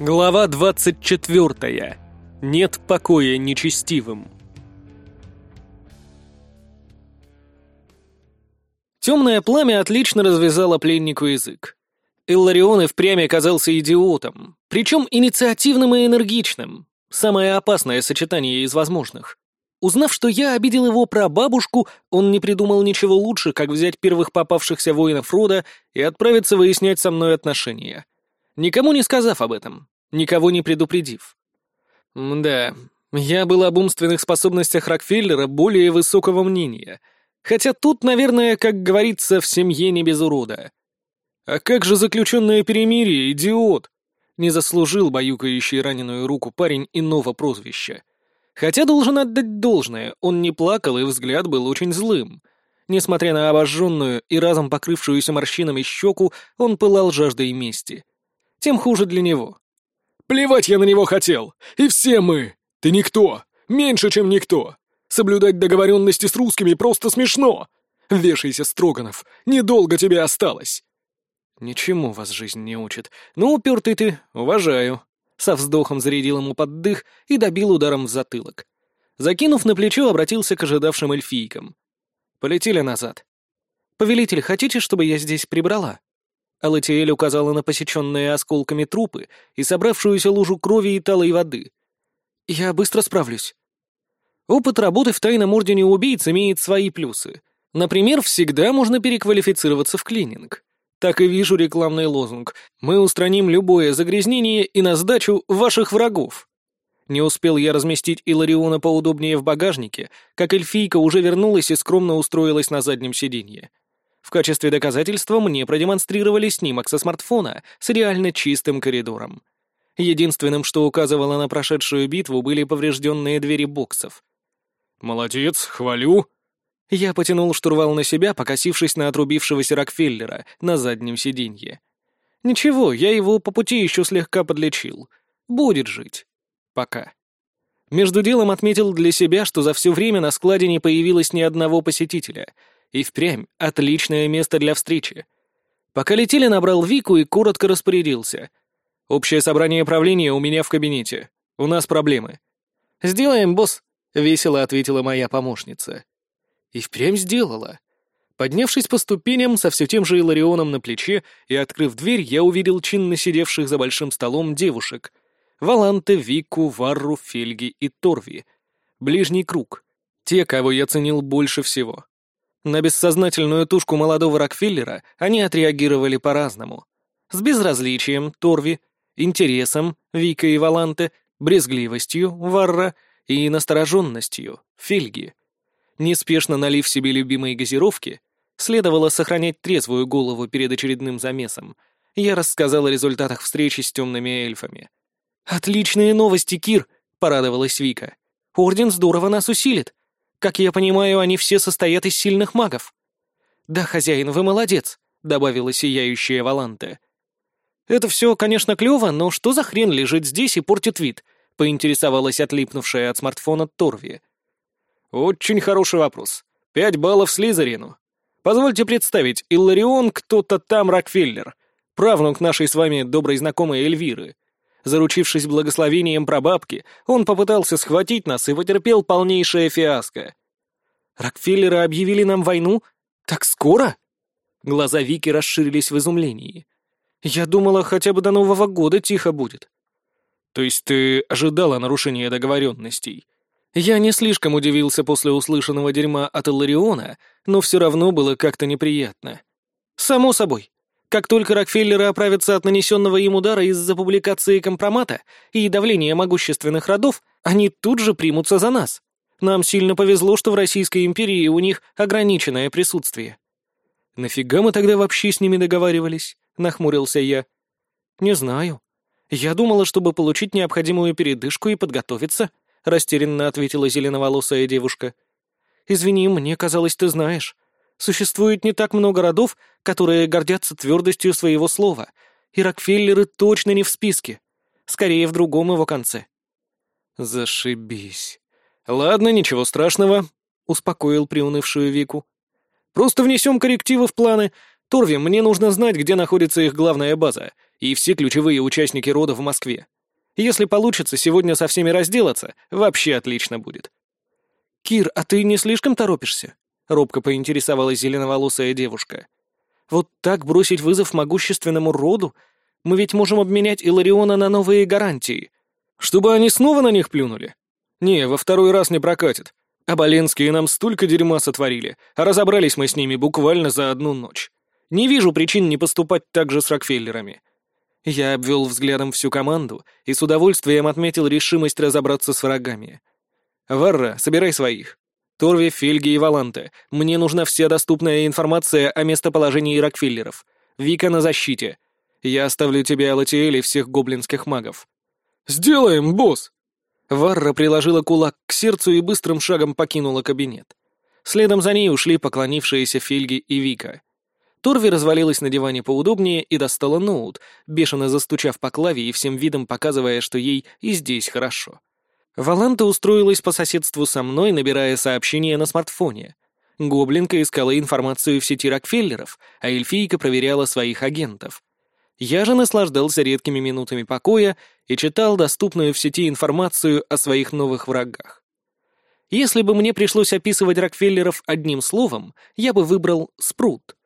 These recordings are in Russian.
Глава 24. Нет покоя нечестивым. Темное пламя отлично развязало пленнику язык. Илларион и впрямь оказался идиотом, причем инициативным и энергичным. Самое опасное сочетание из возможных. Узнав, что я обидел его прабабушку, он не придумал ничего лучше, как взять первых попавшихся воинов рода и отправиться выяснять со мной отношения никому не сказав об этом, никого не предупредив. Да, я был об умственных способностях Рокфеллера более высокого мнения, хотя тут, наверное, как говорится, в семье не без урода. А как же заключенное перемирие, идиот? Не заслужил баюкающий раненую руку парень иного прозвища. Хотя должен отдать должное, он не плакал и взгляд был очень злым. Несмотря на обожженную и разом покрывшуюся морщинами щеку, он пылал жаждой мести — тем хуже для него. «Плевать я на него хотел! И все мы! Ты никто! Меньше, чем никто! Соблюдать договоренности с русскими просто смешно! Вешайся, Строганов, недолго тебе осталось!» «Ничему вас жизнь не учит. Ну, упертый ты, уважаю». Со вздохом зарядил ему под дых и добил ударом в затылок. Закинув на плечо, обратился к ожидавшим эльфийкам. «Полетели назад. Повелитель, хотите, чтобы я здесь прибрала?» Алатиэль указала на посеченные осколками трупы и собравшуюся лужу крови и талой воды. «Я быстро справлюсь». Опыт работы в тайном ордене убийц имеет свои плюсы. Например, всегда можно переквалифицироваться в клининг. Так и вижу рекламный лозунг «Мы устраним любое загрязнение и на сдачу ваших врагов». Не успел я разместить Илариона поудобнее в багажнике, как эльфийка уже вернулась и скромно устроилась на заднем сиденье. В качестве доказательства мне продемонстрировали снимок со смартфона с реально чистым коридором. Единственным, что указывало на прошедшую битву, были поврежденные двери боксов. «Молодец, хвалю!» Я потянул штурвал на себя, покосившись на отрубившегося Рокфеллера на заднем сиденье. «Ничего, я его по пути еще слегка подлечил. Будет жить. Пока». Между делом отметил для себя, что за все время на складе не появилось ни одного посетителя — и впрямь отличное место для встречи. Пока летели, набрал Вику и коротко распорядился. «Общее собрание правления у меня в кабинете. У нас проблемы». «Сделаем, босс», — весело ответила моя помощница. И впрямь сделала. Поднявшись по ступеням со все тем же Иларионом на плече и открыв дверь, я увидел чинно сидевших за большим столом девушек. Валанте, Вику, Варру, Фельги и Торви. Ближний круг. Те, кого я ценил больше всего. На бессознательную тушку молодого Рокфеллера они отреагировали по-разному. С безразличием — Торви, интересом — Вика и Валанте, брезгливостью — Варра и настороженностью — Фельги. Неспешно налив себе любимые газировки, следовало сохранять трезвую голову перед очередным замесом. Я рассказал о результатах встречи с темными эльфами. «Отличные новости, Кир!» — порадовалась Вика. «Орден здорово нас усилит. Как я понимаю, они все состоят из сильных магов». «Да, хозяин, вы молодец», — добавила сияющая Валанте. «Это все, конечно, клево, но что за хрен лежит здесь и портит вид?» — поинтересовалась отлипнувшая от смартфона Торви. «Очень хороший вопрос. Пять баллов Слизерину. Позвольте представить, Илларион кто-то там Рокфеллер, правнук нашей с вами доброй знакомой Эльвиры. Заручившись благословением прабабки, он попытался схватить нас и потерпел полнейшее фиаско. «Рокфеллеры объявили нам войну? Так скоро?» Глаза Вики расширились в изумлении. «Я думала, хотя бы до Нового года тихо будет». «То есть ты ожидала нарушения договоренностей?» Я не слишком удивился после услышанного дерьма от Иллариона, но все равно было как-то неприятно. «Само собой. Как только Рокфеллеры оправятся от нанесенного им удара из-за публикации компромата и давления могущественных родов, они тут же примутся за нас. Нам сильно повезло, что в Российской империи у них ограниченное присутствие». «Нафига мы тогда вообще с ними договаривались?» — нахмурился я. «Не знаю. Я думала, чтобы получить необходимую передышку и подготовиться», — растерянно ответила зеленоволосая девушка. «Извини, мне казалось, ты знаешь. Существует не так много родов, которые гордятся твердостью своего слова, и Рокфеллеры точно не в списке. Скорее, в другом его конце. «Зашибись. Ладно, ничего страшного», — успокоил приунывшую Вику. «Просто внесем коррективы в планы. Торви, мне нужно знать, где находится их главная база, И все ключевые участники рода в Москве. Если получится сегодня со всеми разделаться, вообще отлично будет. «Кир, а ты не слишком торопишься?» — робко поинтересовалась зеленоволосая девушка. «Вот так бросить вызов могущественному роду? Мы ведь можем обменять Илариона на новые гарантии. Чтобы они снова на них плюнули? Не, во второй раз не прокатит. А Боленские нам столько дерьма сотворили, а разобрались мы с ними буквально за одну ночь. Не вижу причин не поступать так же с Рокфеллерами. Я обвел взглядом всю команду и с удовольствием отметил решимость разобраться с врагами. «Варра, собирай своих. Торви, Фельги и Валанте, мне нужна вся доступная информация о местоположении Рокфеллеров. Вика на защите. Я оставлю тебе Алатиэль и всех гоблинских магов». «Сделаем, босс!» Варра приложила кулак к сердцу и быстрым шагом покинула кабинет. Следом за ней ушли поклонившиеся Фельги и Вика. Торви развалилась на диване поудобнее и достала ноут, бешено застучав по клаве и всем видом показывая, что ей и здесь хорошо. Валанта устроилась по соседству со мной, набирая сообщения на смартфоне. Гоблинка искала информацию в сети Рокфеллеров, а эльфийка проверяла своих агентов. Я же наслаждался редкими минутами покоя и читал доступную в сети информацию о своих новых врагах. Если бы мне пришлось описывать Рокфеллеров одним словом, я бы выбрал «спрут».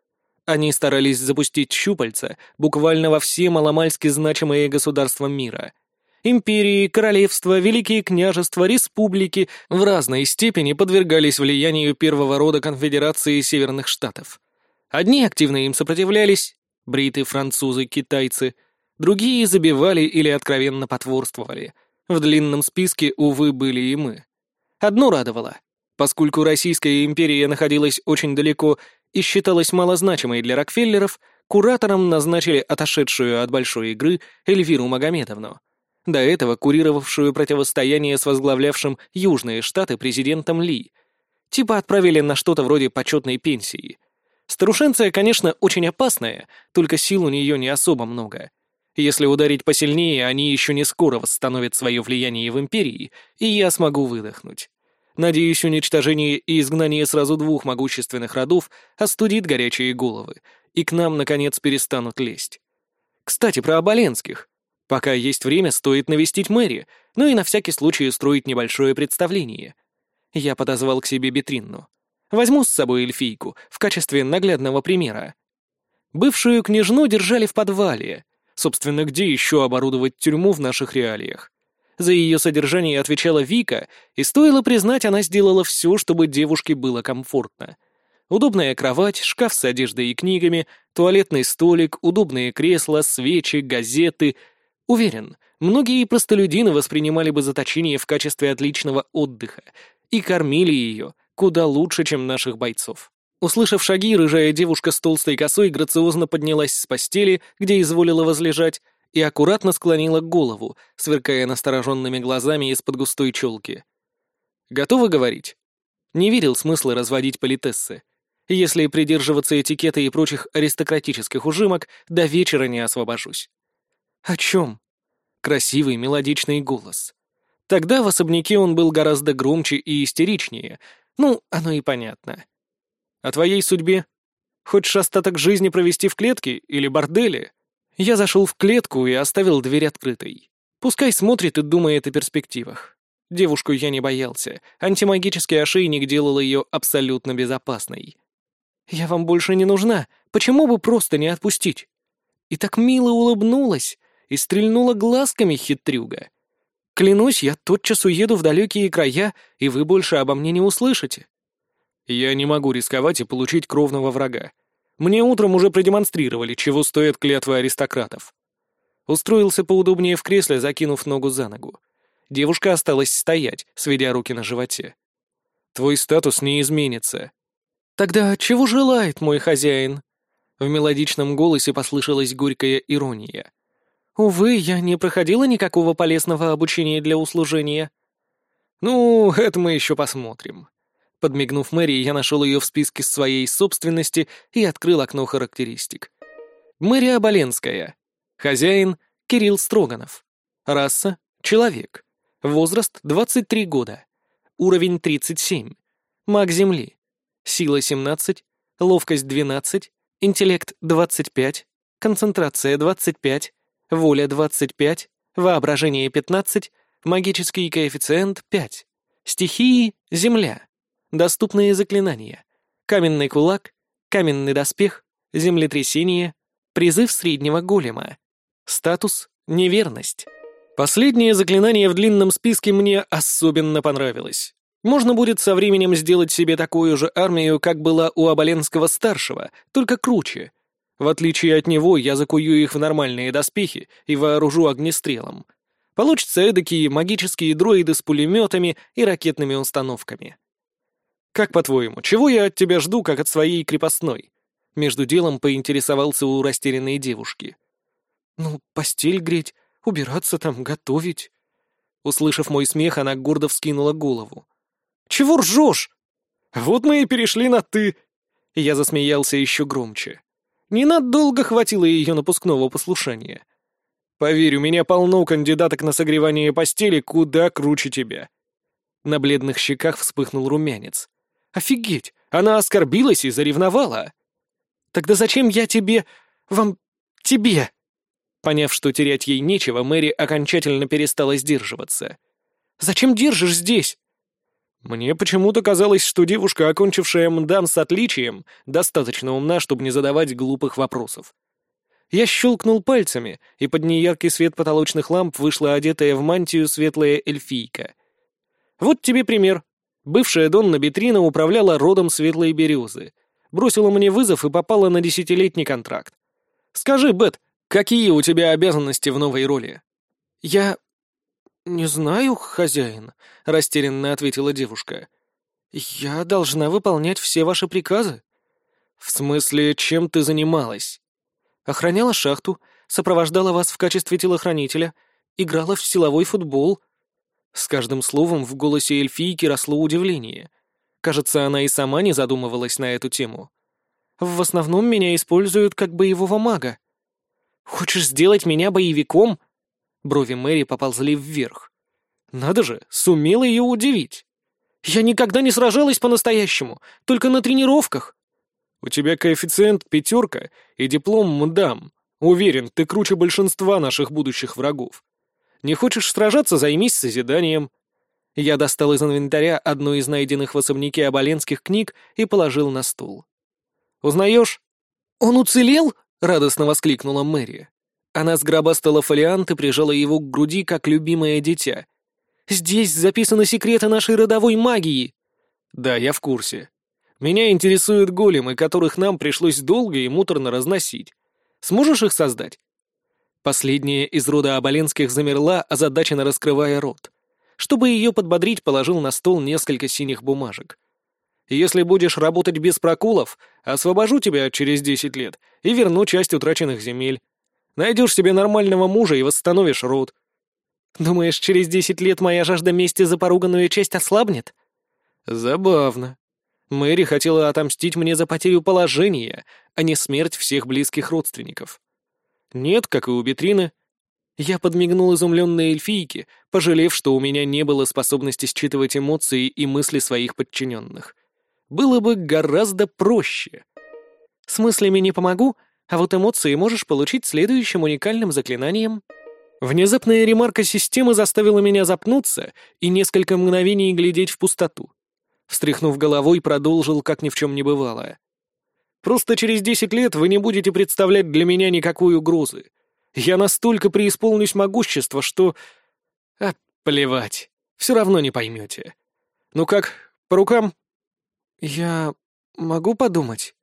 Они старались запустить щупальца буквально во все маломальски значимые государства мира. Империи, королевства, великие княжества, республики в разной степени подвергались влиянию первого рода конфедерации Северных Штатов. Одни активно им сопротивлялись, бриты, французы, китайцы, другие забивали или откровенно потворствовали. В длинном списке, увы, были и мы. Одно радовало. Поскольку Российская империя находилась очень далеко и считалась малозначимой для Рокфеллеров, куратором назначили отошедшую от большой игры Эльвиру Магомедовну, до этого курировавшую противостояние с возглавлявшим Южные Штаты президентом Ли. Типа отправили на что-то вроде почетной пенсии. Старушенция, конечно, очень опасная, только сил у нее не особо много. Если ударить посильнее, они еще не скоро восстановят свое влияние в империи, и я смогу выдохнуть. Надеюсь, уничтожение и изгнание сразу двух могущественных родов остудит горячие головы, и к нам, наконец, перестанут лезть. Кстати, про Оболенских. Пока есть время, стоит навестить Мэри, ну и на всякий случай устроить небольшое представление. Я подозвал к себе Бетринну. Возьму с собой эльфийку в качестве наглядного примера. Бывшую княжну держали в подвале. Собственно, где еще оборудовать тюрьму в наших реалиях? За ее содержание отвечала Вика, и стоило признать, она сделала все, чтобы девушке было комфортно. Удобная кровать, шкаф с одеждой и книгами, туалетный столик, удобные кресла, свечи, газеты. Уверен, многие простолюдины воспринимали бы заточение в качестве отличного отдыха и кормили ее куда лучше, чем наших бойцов. Услышав шаги, рыжая девушка с толстой косой грациозно поднялась с постели, где изволила возлежать, и аккуратно склонила голову, сверкая настороженными глазами из-под густой челки. «Готовы говорить?» Не верил смысла разводить политессы. Если придерживаться этикета и прочих аристократических ужимок, до вечера не освобожусь. «О чем?» Красивый мелодичный голос. Тогда в особняке он был гораздо громче и истеричнее. Ну, оно и понятно. «О твоей судьбе? Хочешь остаток жизни провести в клетке или борделе?» Я зашел в клетку и оставил дверь открытой. Пускай смотрит и думает о перспективах. Девушку я не боялся. Антимагический ошейник делал ее абсолютно безопасной. «Я вам больше не нужна. Почему бы просто не отпустить?» И так мило улыбнулась и стрельнула глазками хитрюга. «Клянусь, я тотчас уеду в далекие края, и вы больше обо мне не услышите». «Я не могу рисковать и получить кровного врага. Мне утром уже продемонстрировали, чего стоят клятвы аристократов. Устроился поудобнее в кресле, закинув ногу за ногу. Девушка осталась стоять, сведя руки на животе. «Твой статус не изменится». «Тогда чего желает мой хозяин?» В мелодичном голосе послышалась горькая ирония. «Увы, я не проходила никакого полезного обучения для услужения». «Ну, это мы еще посмотрим», Подмигнув Мэри, я нашел ее в списке своей собственности и открыл окно характеристик. Мэри Оболенская. Хозяин — Кирилл Строганов. Раса — человек. Возраст — 23 года. Уровень — 37. Маг Земли. Сила — 17. Ловкость — 12. Интеллект — 25. Концентрация — 25. Воля 25, воображение 15, магический коэффициент 5, стихии — земля, доступные заклинания, каменный кулак, каменный доспех, землетрясение, призыв среднего голема, статус — неверность. Последнее заклинание в длинном списке мне особенно понравилось. Можно будет со временем сделать себе такую же армию, как была у Аболенского-старшего, только круче. В отличие от него, я закую их в нормальные доспехи и вооружу огнестрелом. Получатся эдакие магические дроиды с пулеметами и ракетными установками. «Как по-твоему, чего я от тебя жду, как от своей крепостной?» Между делом поинтересовался у растерянной девушки. «Ну, постель греть, убираться там, готовить». Услышав мой смех, она гордо вскинула голову. Чего ржешь?» «Вот мы и перешли на «ты». Я засмеялся еще громче. Ненадолго хватило ее напускного послушания. Поверь, у меня полно кандидаток на согревание постели куда круче тебя. На бледных щеках вспыхнул румянец. Офигеть, она оскорбилась и заревновала. Тогда зачем я тебе... вам... тебе? Поняв, что терять ей нечего, Мэри окончательно перестала сдерживаться. «Зачем держишь здесь? Мне почему-то казалось, что девушка, окончившая МДАМ с отличием, достаточно умна, чтобы не задавать глупых вопросов. Я щелкнул пальцами, и под неяркий свет потолочных ламп вышла одетая в мантию светлая эльфийка. Вот тебе пример. Бывшая Донна Бетрина управляла родом светлой березы. Бросила мне вызов и попала на десятилетний контракт. Скажи, Бет, какие у тебя обязанности в новой роли? Я «Не знаю, хозяин», — растерянно ответила девушка. «Я должна выполнять все ваши приказы». «В смысле, чем ты занималась?» «Охраняла шахту, сопровождала вас в качестве телохранителя, играла в силовой футбол». С каждым словом в голосе эльфийки росло удивление. Кажется, она и сама не задумывалась на эту тему. «В основном меня используют как боевого мага». «Хочешь сделать меня боевиком?» Брови Мэри поползли вверх. Надо же, сумела ее удивить. Я никогда не сражалась по-настоящему, только на тренировках. У тебя коэффициент пятерка и диплом мдам. Уверен, ты круче большинства наших будущих врагов. Не хочешь сражаться, займись созиданием. Я достал из инвентаря одну из найденных в особняке оболенских книг и положил на стул. «Узнаешь?» «Он уцелел?» — радостно воскликнула Мэри. Она сгробастала фолиант и прижала его к груди, как любимое дитя. «Здесь записаны секреты нашей родовой магии!» «Да, я в курсе. Меня интересуют големы, которых нам пришлось долго и муторно разносить. Сможешь их создать?» Последняя из рода Оболенских замерла, озадаченно раскрывая рот. Чтобы ее подбодрить, положил на стол несколько синих бумажек. «Если будешь работать без проколов, освобожу тебя через десять лет и верну часть утраченных земель. Найдешь себе нормального мужа и восстановишь род. Думаешь, через десять лет моя жажда мести за поруганную честь ослабнет? Забавно. Мэри хотела отомстить мне за потерю положения, а не смерть всех близких родственников. Нет, как и у Бетрины. Я подмигнул изумленной эльфийке, пожалев, что у меня не было способности считывать эмоции и мысли своих подчиненных. Было бы гораздо проще. С мыслями не помогу, а вот эмоции можешь получить следующим уникальным заклинанием. Внезапная ремарка системы заставила меня запнуться и несколько мгновений глядеть в пустоту. Встряхнув головой, продолжил, как ни в чем не бывало. «Просто через десять лет вы не будете представлять для меня никакой угрозы. Я настолько преисполнюсь могущества, что... А, плевать. Все равно не поймете. Ну как, по рукам?» «Я могу подумать?»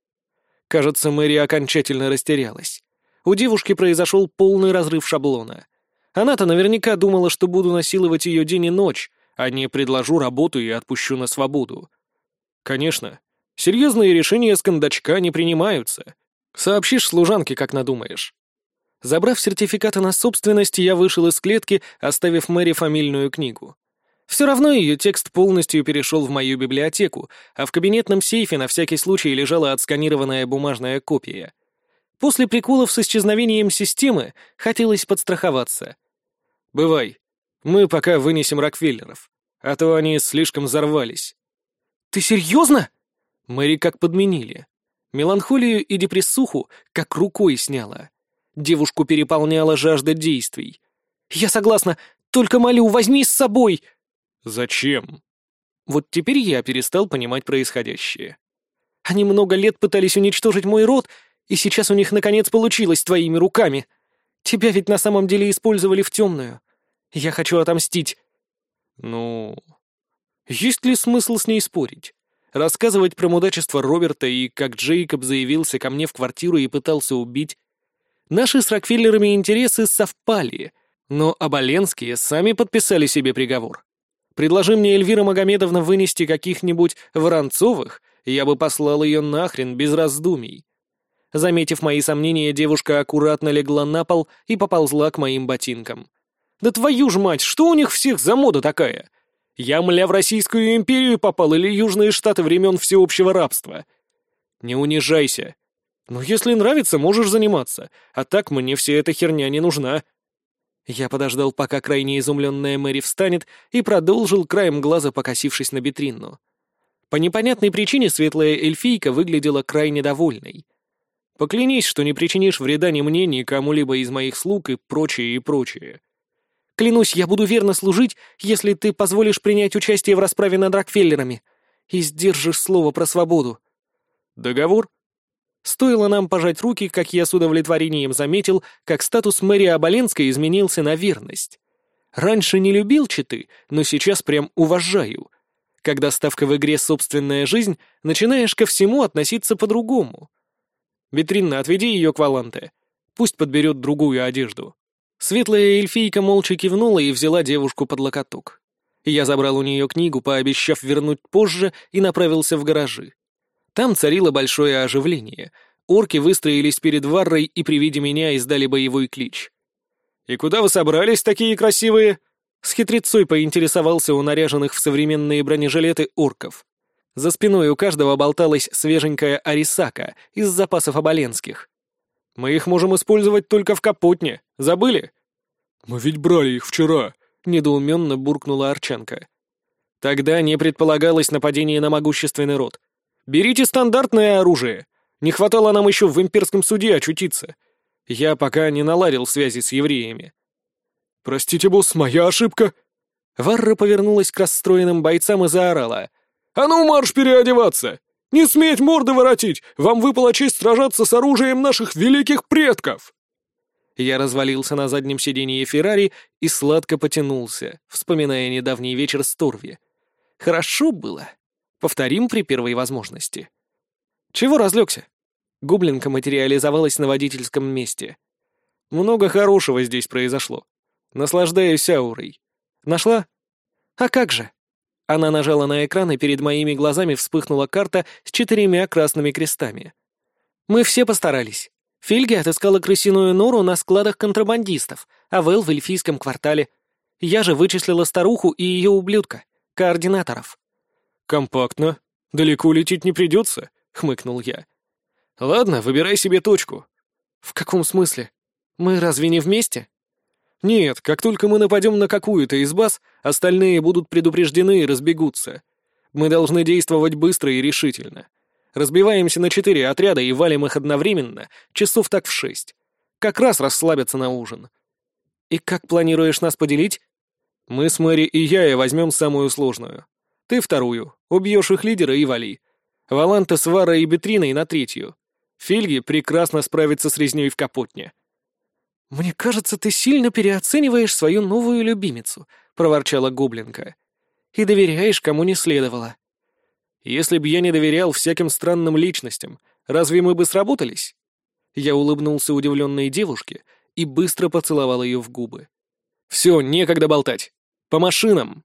Кажется, Мэри окончательно растерялась. У девушки произошел полный разрыв шаблона. Она-то наверняка думала, что буду насиловать ее день и ночь, а не предложу работу и отпущу на свободу. Конечно, серьезные решения с кондачка не принимаются. Сообщишь служанке, как надумаешь. Забрав сертификаты на собственность, я вышел из клетки, оставив Мэри фамильную книгу. Все равно ее текст полностью перешел в мою библиотеку, а в кабинетном сейфе на всякий случай лежала отсканированная бумажная копия. После приколов с исчезновением системы хотелось подстраховаться. «Бывай. Мы пока вынесем Рокфеллеров, а то они слишком взорвались». «Ты серьезно?» Мэри как подменили. Меланхолию и депрессуху как рукой сняла. Девушку переполняла жажда действий. «Я согласна, только молю, возьми с собой!» «Зачем?» Вот теперь я перестал понимать происходящее. Они много лет пытались уничтожить мой род, и сейчас у них наконец получилось твоими руками. Тебя ведь на самом деле использовали в темную. Я хочу отомстить. Ну... Есть ли смысл с ней спорить? Рассказывать про мудачество Роберта и как Джейкоб заявился ко мне в квартиру и пытался убить? Наши с Рокфеллерами интересы совпали, но Оболенские сами подписали себе приговор. Предложи мне Эльвира Магомедовна вынести каких-нибудь Воронцовых, я бы послал ее нахрен без раздумий. Заметив мои сомнения, девушка аккуратно легла на пол и поползла к моим ботинкам. «Да твою ж мать, что у них всех за мода такая? Я, мля, в Российскую империю попал или Южные Штаты времен всеобщего рабства?» «Не унижайся. Ну, если нравится, можешь заниматься, а так мне вся эта херня не нужна». Я подождал, пока крайне изумленная Мэри встанет, и продолжил краем глаза, покосившись на Бетринну. По непонятной причине светлая эльфийка выглядела крайне довольной. Поклянись, что не причинишь вреда ни мне, ни кому-либо из моих слуг и прочее, и прочее. Клянусь, я буду верно служить, если ты позволишь принять участие в расправе над Рокфеллерами и сдержишь слово про свободу. Договор? Стоило нам пожать руки, как я с удовлетворением заметил, как статус Мэри Оболенской изменился на верность. Раньше не любил читы, но сейчас прям уважаю. Когда ставка в игре «Собственная жизнь», начинаешь ко всему относиться по-другому. Витринна, отведи ее к Валанте. Пусть подберет другую одежду». Светлая эльфийка молча кивнула и взяла девушку под локоток. Я забрал у нее книгу, пообещав вернуть позже, и направился в гаражи. Там царило большое оживление. Орки выстроились перед Варрой и при виде меня издали боевой клич. «И куда вы собрались, такие красивые?» С хитрецой поинтересовался у наряженных в современные бронежилеты орков. За спиной у каждого болталась свеженькая арисака из запасов оболенских. «Мы их можем использовать только в Капотне. Забыли?» «Мы ведь брали их вчера», — недоуменно буркнула Арчанка. «Тогда не предполагалось нападение на могущественный род. Берите стандартное оружие. Не хватало нам еще в имперском суде очутиться. Я пока не наладил связи с евреями». «Простите, босс, моя ошибка». Варра повернулась к расстроенным бойцам и заорала. «А ну, марш переодеваться! Не сметь морды воротить! Вам выпала честь сражаться с оружием наших великих предков!» Я развалился на заднем сиденье Феррари и сладко потянулся, вспоминая недавний вечер с Торви. Хорошо было. Повторим при первой возможности. Чего разлегся? Гублинка материализовалась на водительском месте. Много хорошего здесь произошло. Наслаждаюсь аурой. Нашла? А как же? Она нажала на экран, и перед моими глазами вспыхнула карта с четырьмя красными крестами. Мы все постарались. Фильги отыскала крысиную нору на складах контрабандистов, а Вэл в эльфийском квартале. Я же вычислила старуху и ее ублюдка, координаторов. «Компактно. Далеко лететь не придется», — хмыкнул я. «Ладно, выбирай себе точку». «В каком смысле? Мы разве не вместе?» Нет, как только мы нападем на какую-то из баз, остальные будут предупреждены и разбегутся. Мы должны действовать быстро и решительно. Разбиваемся на четыре отряда и валим их одновременно, часов так в шесть. Как раз расслабятся на ужин. И как планируешь нас поделить? Мы с Мэри и Яя возьмем самую сложную. Ты вторую, убьешь их лидера и вали. Валанта с Варой и Бетриной на третью. Фильги прекрасно справится с резней в Капотне. «Мне кажется, ты сильно переоцениваешь свою новую любимицу», — проворчала гоблинка. «И доверяешь, кому не следовало». «Если б я не доверял всяким странным личностям, разве мы бы сработались?» Я улыбнулся удивленной девушке и быстро поцеловал ее в губы. «Все, некогда болтать. По машинам!»